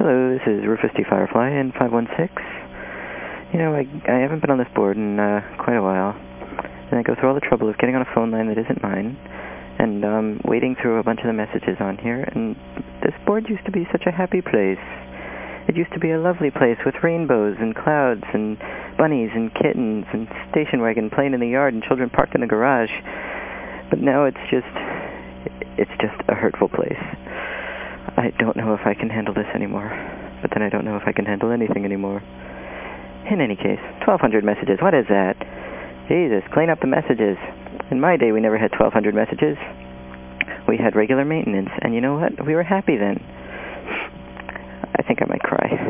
Hello, this is Rufus D. Firefly in 516. You know, I, I haven't been on this board in uh, quite a while, and I go through all the trouble of getting on a phone line that isn't mine, and um, wading through a bunch of the messages on here, and this board used to be such a happy place. It used to be a lovely place with rainbows and clouds and bunnies and kittens and station wagon playing in the yard and children parked in the garage. But now it's just, it's just a hurtful place. I don't know if I can handle this anymore, but then I don't know if I can handle anything anymore. In any case, 1,200 messages, what is that? Jesus, clean up the messages. In my day, we never had 1,200 messages. We had regular maintenance, and you know what? We were happy then. I think I might cry.